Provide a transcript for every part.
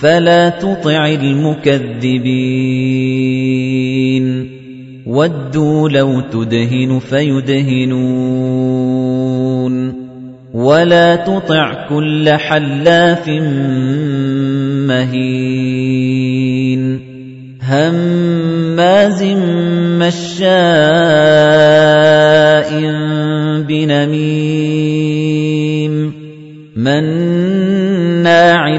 فَلَا تُطِعِ الْمُكَذِّبِينَ. وَدُّوا لَوْ تُدْهِنُ فَيُدْهِنُونَ. وَلَا تُطِعْ كُلَّ حَلَّافٍ مَّهِينٍ. هَمَّازٍ مَّشَّاءٍ بِنَمِيمٍ. مَّنَّاعٍ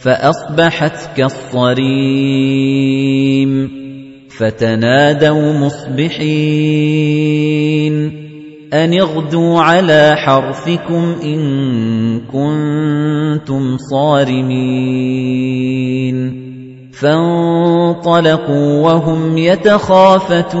فَأَصْبَحَتْ كَالصَّرِيمِ فَتَنَادَوْا مُصْبِحِينَ أَنِ اغْدُوا عَلَى حَرْثِكُمْ إِن كُنتُمْ صَارِمِينَ فَانطَلَقُوا وَهُمْ يَتَخَافَتُونَ